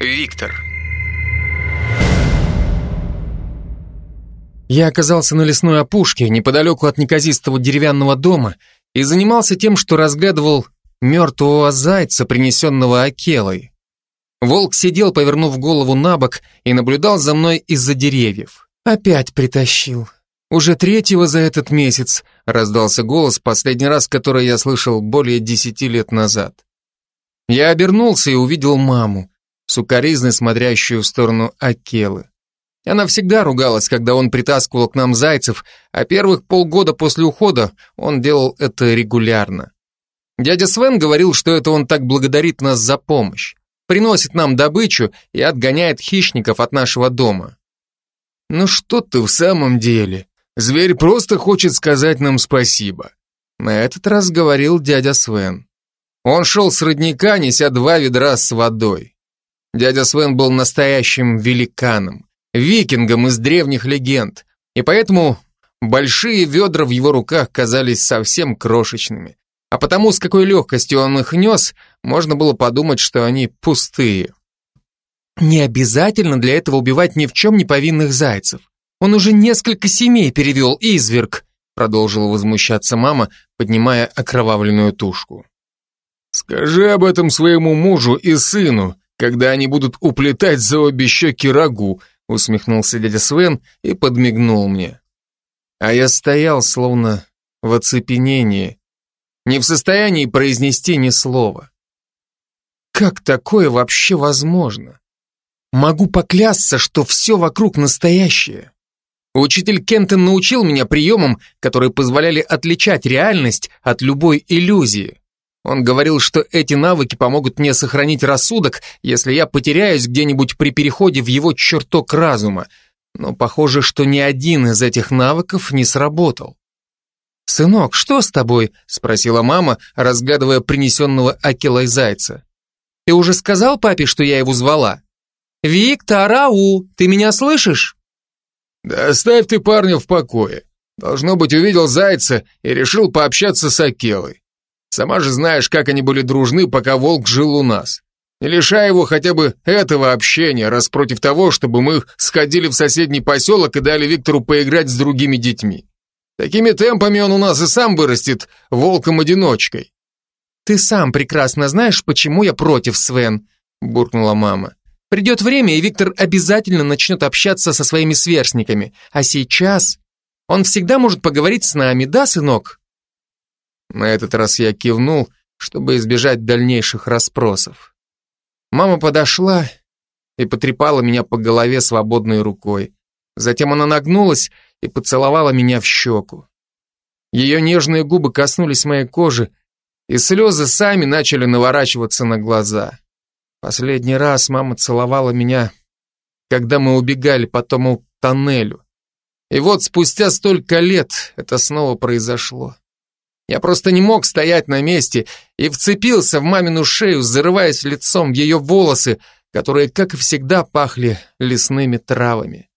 Виктор. Я оказался на лесной опушке, неподалеку от неказистого деревянного дома, и занимался тем, что разглядывал мертвого зайца, принесенного Акелой. Волк сидел, повернув голову на бок, и наблюдал за мной из-за деревьев. «Опять притащил. Уже третьего за этот месяц», — раздался голос, последний раз который я слышал более десяти лет назад. Я обернулся и увидел маму, сукоризной смотрящую в сторону Акелы. Она всегда ругалась, когда он притаскивал к нам зайцев, а первых полгода после ухода он делал это регулярно. Дядя Свен говорил, что это он так благодарит нас за помощь приносит нам добычу и отгоняет хищников от нашего дома. Ну что ты в самом деле? Зверь просто хочет сказать нам спасибо. На этот раз говорил дядя Свен. Он шел с родника, неся два ведра с водой. Дядя Свен был настоящим великаном, викингом из древних легенд, и поэтому большие ведра в его руках казались совсем крошечными. А потому, с какой легкостью он их нес, можно было подумать, что они пустые. Не обязательно для этого убивать ни в чем не повинных зайцев. Он уже несколько семей перевел, изверг, продолжила возмущаться мама, поднимая окровавленную тушку. Скажи об этом своему мужу и сыну, когда они будут уплетать за обе щеки рагу, усмехнулся дядя Свен и подмигнул мне. А я стоял, словно в оцепенении, не в состоянии произнести ни слова. Как такое вообще возможно? Могу поклясться, что все вокруг настоящее. Учитель Кентон научил меня приемам, которые позволяли отличать реальность от любой иллюзии. Он говорил, что эти навыки помогут мне сохранить рассудок, если я потеряюсь где-нибудь при переходе в его чертог разума, но похоже, что ни один из этих навыков не сработал. «Сынок, что с тобой?» — спросила мама, разглядывая принесенного Акилой зайца. «Ты уже сказал папе, что я его звала?» «Виктор, ау, ты меня слышишь?» «Да оставь ты парня в покое. Должно быть, увидел зайца и решил пообщаться с Акелой. Сама же знаешь, как они были дружны, пока волк жил у нас. Не лишай его хотя бы этого общения, раз против того, чтобы мы сходили в соседний поселок и дали Виктору поиграть с другими детьми. Такими темпами он у нас и сам вырастет волком-одиночкой. Ты сам прекрасно знаешь, почему я против, Свен, буркнула мама. Придет время, и Виктор обязательно начнет общаться со своими сверстниками. А сейчас он всегда может поговорить с нами, да, сынок? На этот раз я кивнул, чтобы избежать дальнейших расспросов. Мама подошла и потрепала меня по голове свободной рукой. Затем она нагнулась и поцеловала меня в щеку. Ее нежные губы коснулись моей кожи, и слезы сами начали наворачиваться на глаза. Последний раз мама целовала меня, когда мы убегали по тому тоннелю. И вот спустя столько лет это снова произошло. Я просто не мог стоять на месте и вцепился в мамину шею, зарываясь лицом в ее волосы, которые, как и всегда, пахли лесными травами.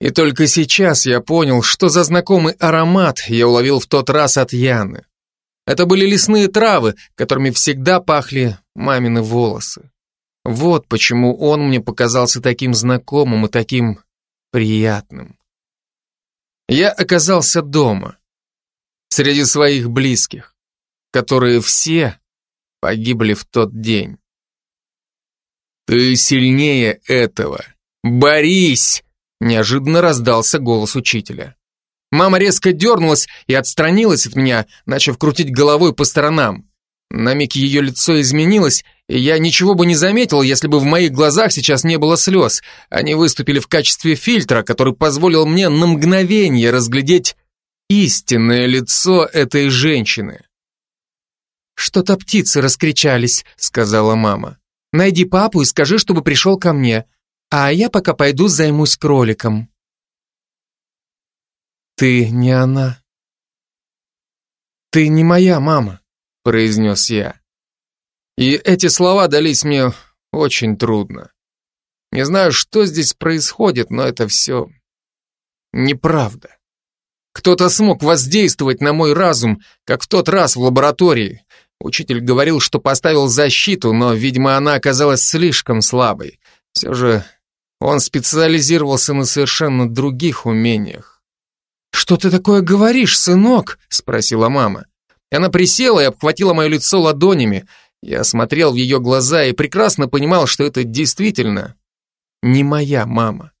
И только сейчас я понял, что за знакомый аромат я уловил в тот раз от Яны. Это были лесные травы, которыми всегда пахли мамины волосы. Вот почему он мне показался таким знакомым и таким приятным. Я оказался дома, среди своих близких, которые все погибли в тот день. «Ты сильнее этого! Борись!» Неожиданно раздался голос учителя. Мама резко дернулась и отстранилась от меня, начав крутить головой по сторонам. На миг ее лицо изменилось, и я ничего бы не заметил, если бы в моих глазах сейчас не было слез. Они выступили в качестве фильтра, который позволил мне на мгновение разглядеть истинное лицо этой женщины. «Что-то птицы раскричались», — сказала мама. «Найди папу и скажи, чтобы пришел ко мне а я пока пойду займусь кроликом. Ты не она. Ты не моя мама, произнес я. И эти слова дались мне очень трудно. Не знаю, что здесь происходит, но это все неправда. Кто-то смог воздействовать на мой разум, как в тот раз в лаборатории. Учитель говорил, что поставил защиту, но, видимо, она оказалась слишком слабой. Все же он специализировался на совершенно других умениях. «Что ты такое говоришь, сынок?» — спросила мама. Она присела и обхватила мое лицо ладонями. Я смотрел в ее глаза и прекрасно понимал, что это действительно не моя мама.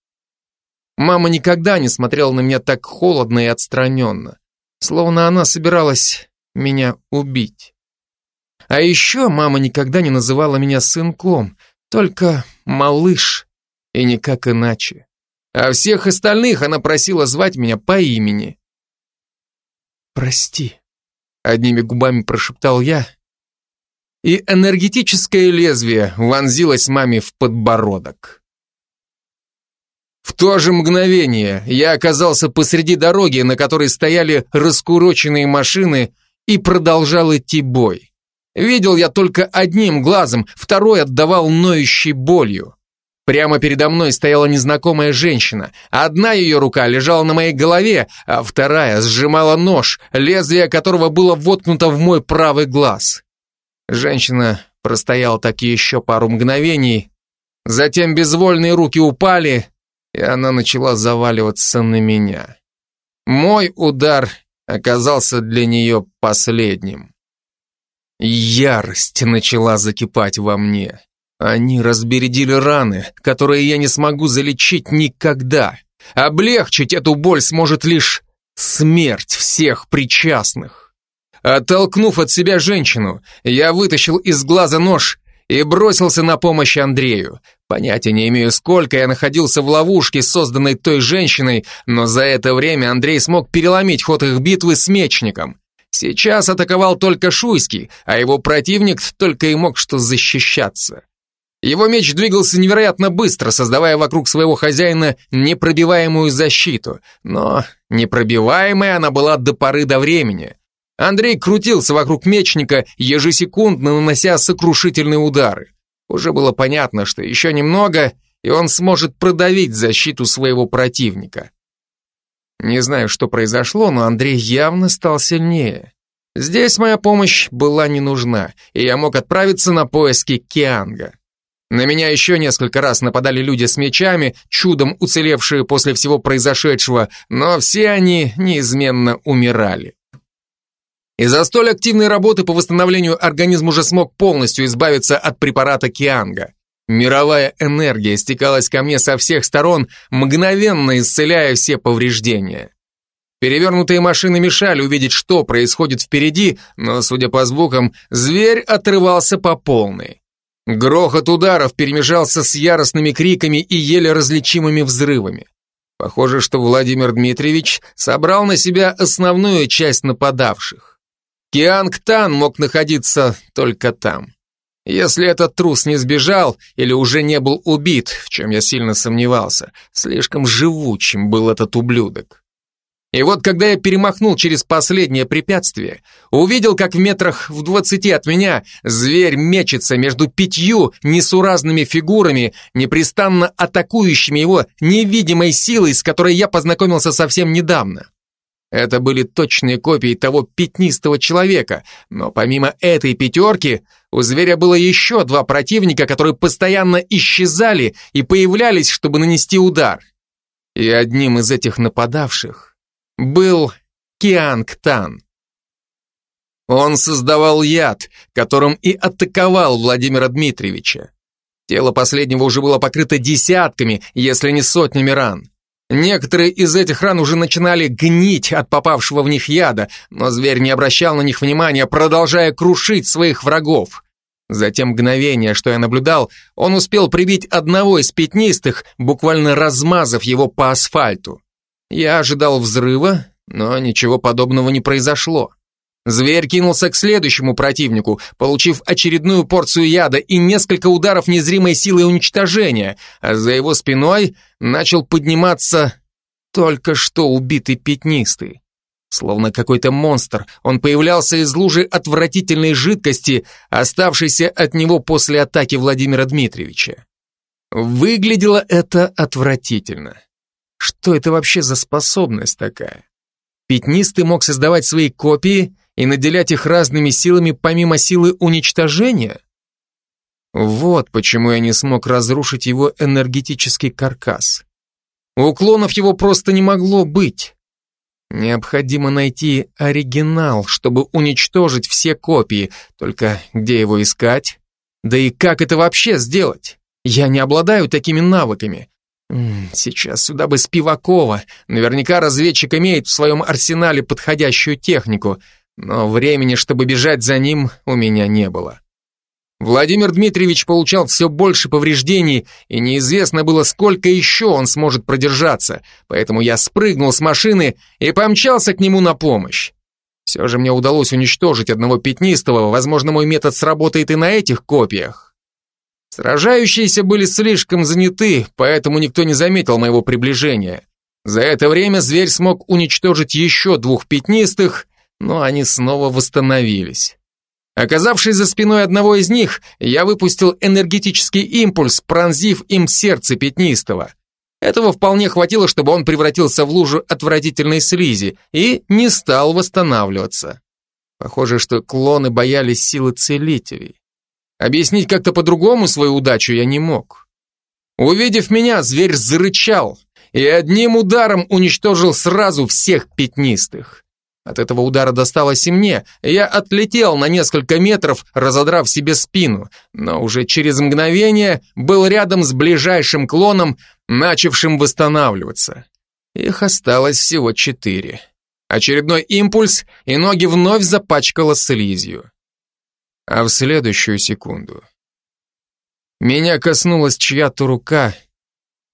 Мама никогда не смотрела на меня так холодно и отстраненно, словно она собиралась меня убить. А еще мама никогда не называла меня сынком, только малыш, и никак иначе. А всех остальных она просила звать меня по имени. «Прости», — одними губами прошептал я, и энергетическое лезвие вонзилось маме в подбородок. В то же мгновение я оказался посреди дороги, на которой стояли раскуроченные машины, и продолжал идти бой. Видел я только одним глазом, второй отдавал ноющей болью. Прямо передо мной стояла незнакомая женщина. Одна ее рука лежала на моей голове, а вторая сжимала нож, лезвие которого было воткнуто в мой правый глаз. Женщина простояла так еще пару мгновений, затем безвольные руки упали, и она начала заваливаться на меня. Мой удар оказался для нее последним. Ярость начала закипать во мне. Они разбередили раны, которые я не смогу залечить никогда. Облегчить эту боль сможет лишь смерть всех причастных. Оттолкнув от себя женщину, я вытащил из глаза нож и бросился на помощь Андрею. Понятия не имею, сколько я находился в ловушке, созданной той женщиной, но за это время Андрей смог переломить ход их битвы с мечником. Сейчас атаковал только Шуйский, а его противник только и мог что защищаться. Его меч двигался невероятно быстро, создавая вокруг своего хозяина непробиваемую защиту, но непробиваемая она была до поры до времени. Андрей крутился вокруг мечника, ежесекундно нанося сокрушительные удары. Уже было понятно, что еще немного, и он сможет продавить защиту своего противника. Не знаю, что произошло, но Андрей явно стал сильнее. Здесь моя помощь была не нужна, и я мог отправиться на поиски Кианга. На меня еще несколько раз нападали люди с мечами, чудом уцелевшие после всего произошедшего, но все они неизменно умирали. Из-за столь активной работы по восстановлению организм уже смог полностью избавиться от препарата Кианга. Мировая энергия стекалась ко мне со всех сторон, мгновенно исцеляя все повреждения. Перевернутые машины мешали увидеть, что происходит впереди, но, судя по звукам, зверь отрывался по полной. Грохот ударов перемежался с яростными криками и еле различимыми взрывами. Похоже, что Владимир Дмитриевич собрал на себя основную часть нападавших. Кианг Тан мог находиться только там. Если этот трус не сбежал или уже не был убит, в чем я сильно сомневался, слишком живучим был этот ублюдок. И вот когда я перемахнул через последнее препятствие, увидел, как в метрах в двадцати от меня зверь мечется между пятью несуразными фигурами, непрестанно атакующими его невидимой силой, с которой я познакомился совсем недавно. Это были точные копии того пятнистого человека, но помимо этой пятерки у зверя было еще два противника, которые постоянно исчезали и появлялись, чтобы нанести удар. И одним из этих нападавших был Кианг Тан. Он создавал яд, которым и атаковал Владимира Дмитриевича. Тело последнего уже было покрыто десятками, если не сотнями ран. Некоторые из этих ран уже начинали гнить от попавшего в них яда, но зверь не обращал на них внимания, продолжая крушить своих врагов. За те мгновения, что я наблюдал, он успел прибить одного из пятнистых, буквально размазав его по асфальту. Я ожидал взрыва, но ничего подобного не произошло. Зверь кинулся к следующему противнику, получив очередную порцию яда и несколько ударов незримой силы уничтожения, а за его спиной начал подниматься только что убитый пятнистый. Словно какой-то монстр, он появлялся из лужи отвратительной жидкости, оставшейся от него после атаки Владимира Дмитриевича. Выглядело это отвратительно. Что это вообще за способность такая? Пятнистый мог создавать свои копии и наделять их разными силами помимо силы уничтожения? Вот почему я не смог разрушить его энергетический каркас. У клонов его просто не могло быть. Необходимо найти оригинал, чтобы уничтожить все копии. Только где его искать? Да и как это вообще сделать? Я не обладаю такими навыками. Сейчас сюда бы Спивакова. Наверняка разведчик имеет в своем арсенале подходящую технику, но времени, чтобы бежать за ним, у меня не было. Владимир Дмитриевич получал все больше повреждений, и неизвестно было, сколько еще он сможет продержаться, поэтому я спрыгнул с машины и помчался к нему на помощь. Все же мне удалось уничтожить одного пятнистого, возможно, мой метод сработает и на этих копиях. Сражающиеся были слишком заняты, поэтому никто не заметил моего приближения. За это время зверь смог уничтожить еще двух пятнистых, но они снова восстановились. Оказавшись за спиной одного из них, я выпустил энергетический импульс, пронзив им сердце пятнистого. Этого вполне хватило, чтобы он превратился в лужу отвратительной слизи и не стал восстанавливаться. Похоже, что клоны боялись силы целителей. Объяснить как-то по-другому свою удачу я не мог. Увидев меня, зверь зарычал и одним ударом уничтожил сразу всех пятнистых. От этого удара досталось и мне, я отлетел на несколько метров, разодрав себе спину, но уже через мгновение был рядом с ближайшим клоном, начавшим восстанавливаться. Их осталось всего четыре. Очередной импульс, и ноги вновь запачкало слизью. А в следующую секунду меня коснулась чья-то рука,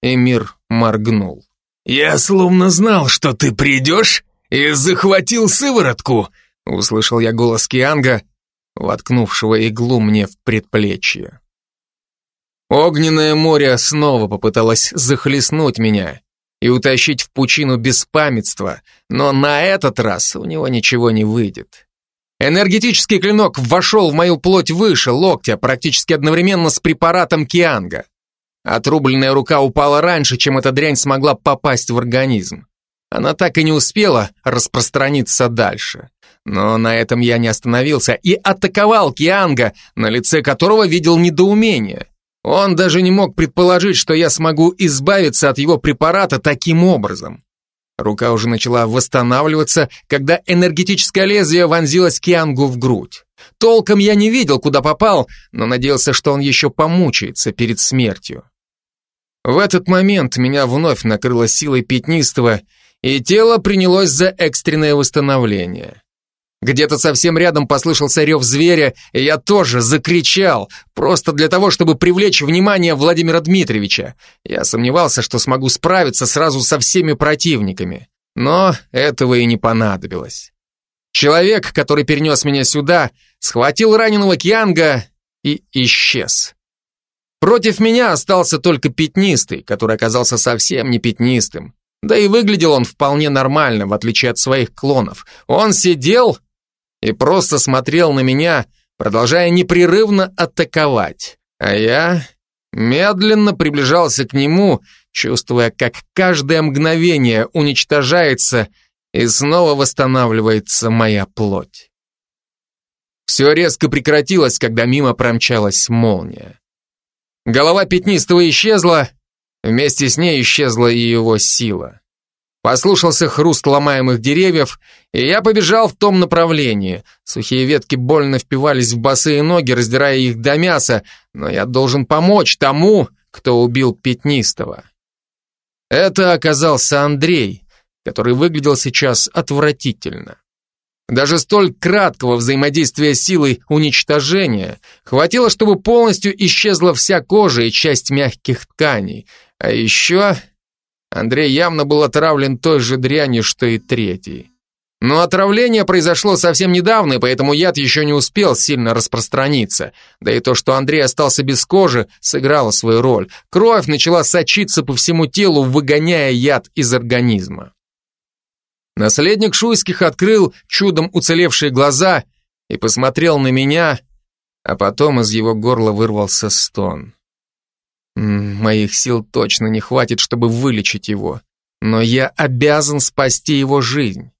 и мир моргнул. «Я словно знал, что ты придешь и захватил сыворотку!» Услышал я голос Кианга, воткнувшего иглу мне в предплечье. Огненное море снова попыталось захлестнуть меня и утащить в пучину беспамятства, но на этот раз у него ничего не выйдет. Энергетический клинок вошел в мою плоть выше локтя, практически одновременно с препаратом Кианга. Отрубленная рука упала раньше, чем эта дрянь смогла попасть в организм. Она так и не успела распространиться дальше. Но на этом я не остановился и атаковал Кианга, на лице которого видел недоумение. Он даже не мог предположить, что я смогу избавиться от его препарата таким образом. Рука уже начала восстанавливаться, когда энергетическое лезвие вонзилось Киангу в грудь. Толком я не видел, куда попал, но надеялся, что он еще помучается перед смертью. В этот момент меня вновь накрыло силой пятнистого, и тело принялось за экстренное восстановление. Где-то совсем рядом послышался рев зверя, и я тоже закричал, просто для того, чтобы привлечь внимание Владимира Дмитриевича. Я сомневался, что смогу справиться сразу со всеми противниками, но этого и не понадобилось. Человек, который перенес меня сюда, схватил раненого Кьянга и исчез. Против меня остался только пятнистый, который оказался совсем не пятнистым. Да и выглядел он вполне нормально, в отличие от своих клонов. Он сидел и просто смотрел на меня, продолжая непрерывно атаковать. А я медленно приближался к нему, чувствуя, как каждое мгновение уничтожается и снова восстанавливается моя плоть. Все резко прекратилось, когда мимо промчалась молния. Голова пятнистого исчезла, Вместе с ней исчезла и его сила. Послушался хруст ломаемых деревьев, и я побежал в том направлении. Сухие ветки больно впивались в босые ноги, раздирая их до мяса, но я должен помочь тому, кто убил Пятнистого. Это оказался Андрей, который выглядел сейчас отвратительно. Даже столь краткого взаимодействия силой уничтожения хватило, чтобы полностью исчезла вся кожа и часть мягких тканей, а еще Андрей явно был отравлен той же дрянью, что и третий. Но отравление произошло совсем недавно, поэтому яд еще не успел сильно распространиться. Да и то, что Андрей остался без кожи, сыграло свою роль. Кровь начала сочиться по всему телу, выгоняя яд из организма. Наследник Шуйских открыл чудом уцелевшие глаза и посмотрел на меня, а потом из его горла вырвался стон. Моих сил точно не хватит, чтобы вылечить его, но я обязан спасти его жизнь.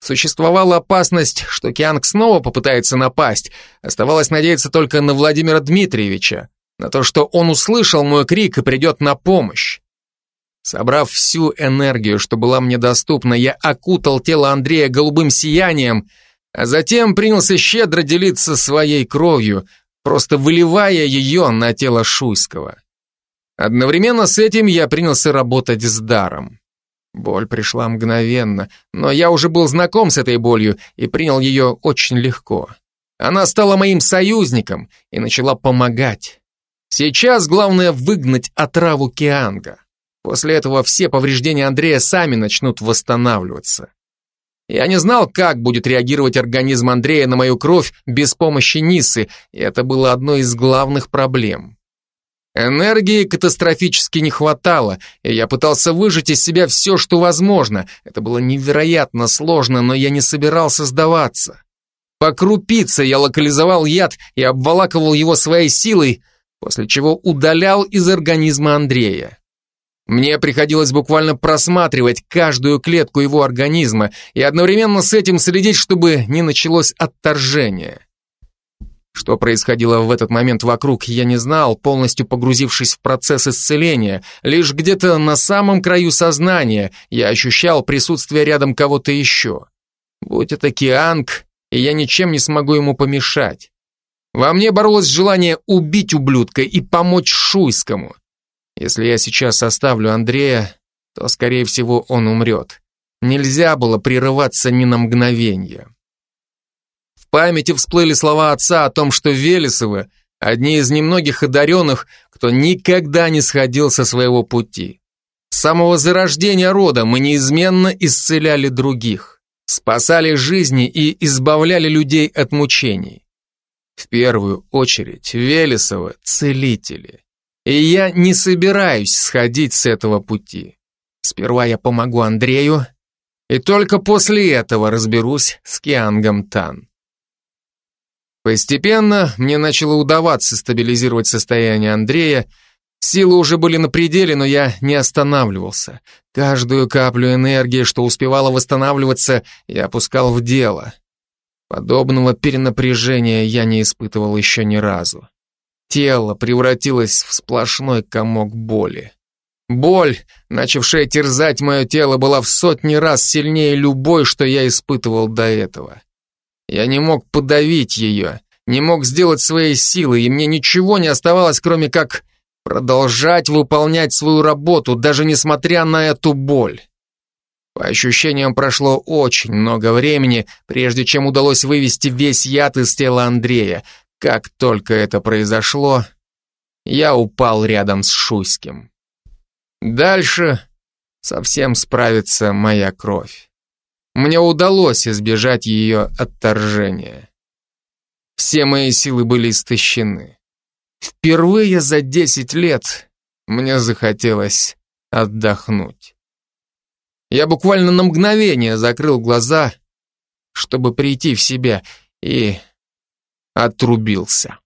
Существовала опасность, что Кианг снова попытается напасть. Оставалось надеяться только на Владимира Дмитриевича, на то, что он услышал мой крик и придет на помощь. Собрав всю энергию, что была мне доступна, я окутал тело Андрея голубым сиянием, а затем принялся щедро делиться своей кровью, просто выливая ее на тело Шуйского. Одновременно с этим я принялся работать с даром. Боль пришла мгновенно, но я уже был знаком с этой болью и принял ее очень легко. Она стала моим союзником и начала помогать. Сейчас главное выгнать отраву Кианга. После этого все повреждения Андрея сами начнут восстанавливаться. Я не знал, как будет реагировать организм Андрея на мою кровь без помощи Нисы, и это было одной из главных проблем. Энергии катастрофически не хватало, и я пытался выжать из себя все, что возможно. Это было невероятно сложно, но я не собирался сдаваться. По крупице я локализовал яд и обволакивал его своей силой, после чего удалял из организма Андрея. Мне приходилось буквально просматривать каждую клетку его организма и одновременно с этим следить, чтобы не началось отторжение. Что происходило в этот момент вокруг, я не знал, полностью погрузившись в процесс исцеления. Лишь где-то на самом краю сознания я ощущал присутствие рядом кого-то еще. Будь это Кианг, и я ничем не смогу ему помешать. Во мне боролось желание убить ублюдка и помочь Шуйскому. Если я сейчас оставлю Андрея, то, скорее всего, он умрет. Нельзя было прерываться ни на мгновение. В памяти всплыли слова отца о том, что Велесовы – одни из немногих одаренных, кто никогда не сходил со своего пути. С самого зарождения рода мы неизменно исцеляли других, спасали жизни и избавляли людей от мучений. В первую очередь Велесовы – целители. И я не собираюсь сходить с этого пути. Сперва я помогу Андрею, и только после этого разберусь с Киангом Тан. Постепенно мне начало удаваться стабилизировать состояние Андрея. Силы уже были на пределе, но я не останавливался. Каждую каплю энергии, что успевала восстанавливаться, я опускал в дело. Подобного перенапряжения я не испытывал еще ни разу. Тело превратилось в сплошной комок боли. Боль, начавшая терзать мое тело, была в сотни раз сильнее любой, что я испытывал до этого. Я не мог подавить ее, не мог сделать своей силы, и мне ничего не оставалось, кроме как продолжать выполнять свою работу, даже несмотря на эту боль. По ощущениям, прошло очень много времени, прежде чем удалось вывести весь яд из тела Андрея. Как только это произошло, я упал рядом с Шуйским. Дальше совсем справится моя кровь. Мне удалось избежать ее отторжения. Все мои силы были истощены. Впервые за десять лет мне захотелось отдохнуть. Я буквально на мгновение закрыл глаза, чтобы прийти в себя, и отрубился.